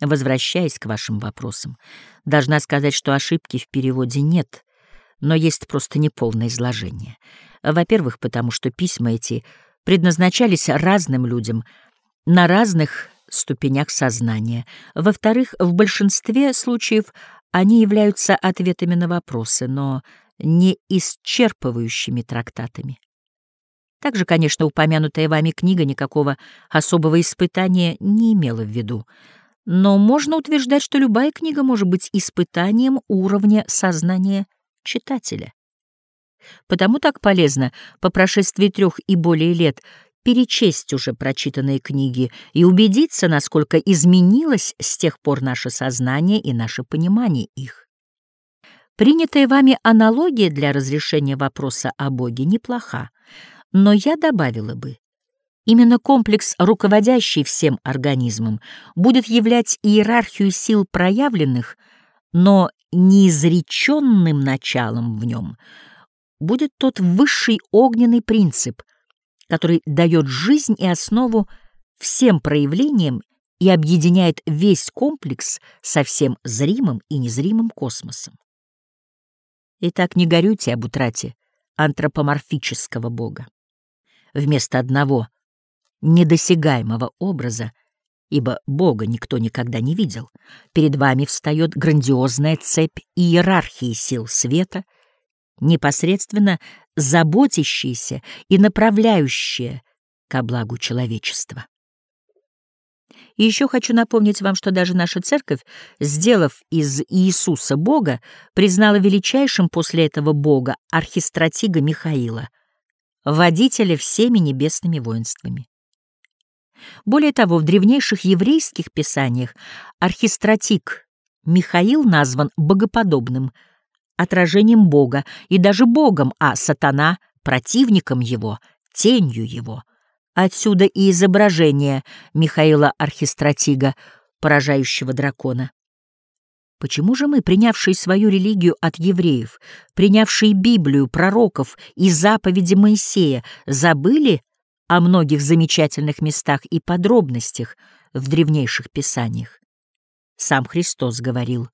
Возвращаясь к вашим вопросам, должна сказать, что ошибки в переводе нет, но есть просто неполное изложение. Во-первых, потому что письма эти предназначались разным людям на разных ступенях сознания. Во-вторых, в большинстве случаев они являются ответами на вопросы, но не исчерпывающими трактатами. Также, конечно, упомянутая вами книга никакого особого испытания не имела в виду, но можно утверждать, что любая книга может быть испытанием уровня сознания читателя. Потому так полезно по прошествии трех и более лет перечесть уже прочитанные книги и убедиться, насколько изменилось с тех пор наше сознание и наше понимание их. Принятая вами аналогия для разрешения вопроса о Боге неплоха, но я добавила бы, именно комплекс, руководящий всем организмом, будет являть иерархию сил проявленных, но неизреченным началом в нем будет тот высший огненный принцип, который дает жизнь и основу всем проявлениям и объединяет весь комплекс со всем зримым и незримым космосом. Итак, не горюйте об утрате антропоморфического Бога. Вместо одного недосягаемого образа, ибо Бога никто никогда не видел, перед вами встает грандиозная цепь иерархии сил света, непосредственно заботящаяся и направляющая ко благу человечества. И еще хочу напомнить вам, что даже наша церковь, сделав из Иисуса Бога, признала величайшим после этого Бога архистратига Михаила, водителя всеми небесными воинствами. Более того, в древнейших еврейских писаниях архистратик Михаил назван богоподобным, отражением Бога, и даже Богом, а сатана — противником его, тенью его — Отсюда и изображение Михаила Архистратига, поражающего дракона. Почему же мы, принявшие свою религию от евреев, принявшие Библию, пророков и заповеди Моисея, забыли о многих замечательных местах и подробностях в древнейших писаниях? Сам Христос говорил,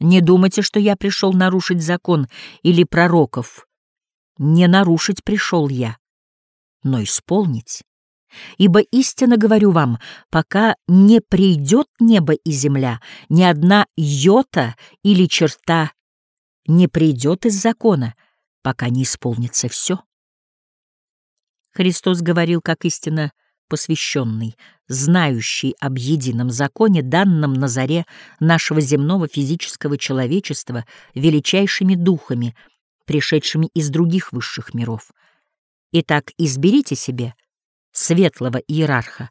«Не думайте, что я пришел нарушить закон или пророков. Не нарушить пришел я, но исполнить». Ибо истинно говорю вам, пока не придет небо и земля, ни одна йота или черта не придет из закона, пока не исполнится все. Христос говорил как истинно посвященный, знающий об едином законе, данном на заре нашего земного физического человечества величайшими духами, пришедшими из других высших миров. Итак, изберите себе — светлого иерарха,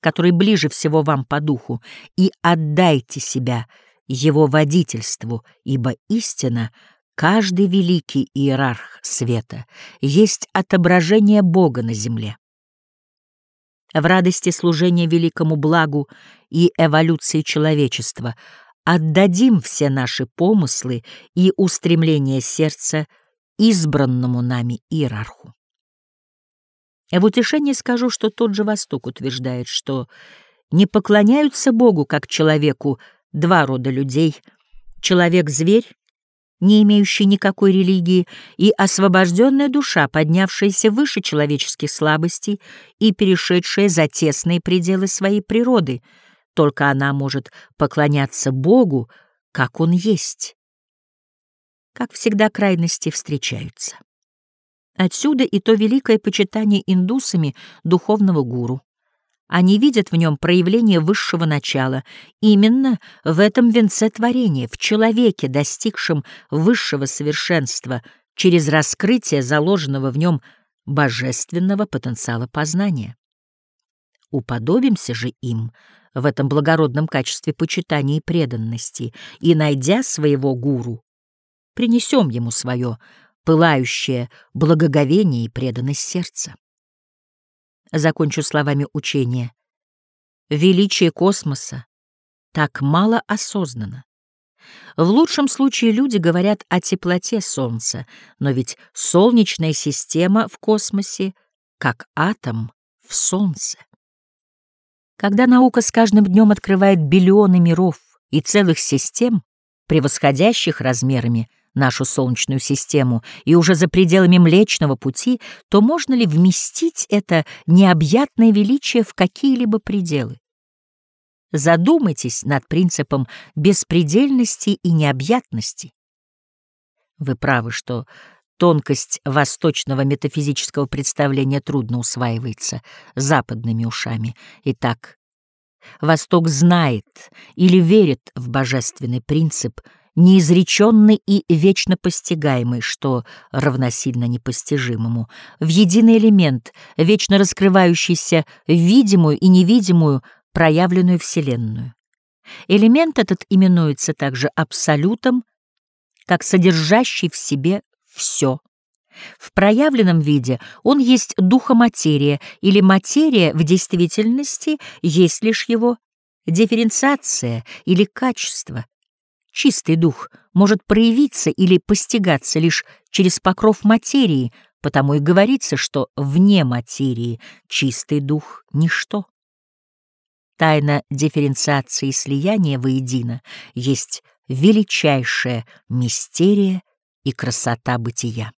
который ближе всего вам по духу, и отдайте себя его водительству, ибо истина каждый великий иерарх света есть отображение Бога на земле. В радости служения великому благу и эволюции человечества отдадим все наши помыслы и устремления сердца избранному нами иерарху. В утешение скажу, что тот же Восток утверждает, что не поклоняются Богу как человеку два рода людей — человек-зверь, не имеющий никакой религии, и освобожденная душа, поднявшаяся выше человеческих слабостей и перешедшая за тесные пределы своей природы. Только она может поклоняться Богу, как Он есть. Как всегда, крайности встречаются. Отсюда и то великое почитание индусами духовного гуру. Они видят в нем проявление высшего начала, именно в этом венце творения, в человеке, достигшем высшего совершенства, через раскрытие заложенного в нем божественного потенциала познания. Уподобимся же им в этом благородном качестве почитания и преданности, и, найдя своего гуру, принесем ему свое пылающее благоговение и преданность сердца. Закончу словами учения. Величие космоса так мало осознано. В лучшем случае люди говорят о теплоте Солнца, но ведь Солнечная система в космосе как атом в Солнце. Когда наука с каждым днем открывает биллионы миров и целых систем, превосходящих размерами нашу Солнечную систему и уже за пределами Млечного Пути, то можно ли вместить это необъятное величие в какие-либо пределы? Задумайтесь над принципом беспредельности и необъятности. Вы правы, что тонкость восточного метафизического представления трудно усваивается западными ушами. Итак, Восток знает или верит в божественный принцип, неизреченный и вечно постигаемый, что равносильно непостижимому, в единый элемент, вечно раскрывающийся в видимую и невидимую проявленную Вселенную. Элемент этот именуется также абсолютом, как содержащий в себе все. В проявленном виде он есть духоматерия, или материя в действительности есть лишь его дифференциация или качество. Чистый дух может проявиться или постигаться лишь через покров материи, потому и говорится, что вне материи чистый дух — ничто. Тайна дифференциации и слияния воедино есть величайшая мистерия и красота бытия.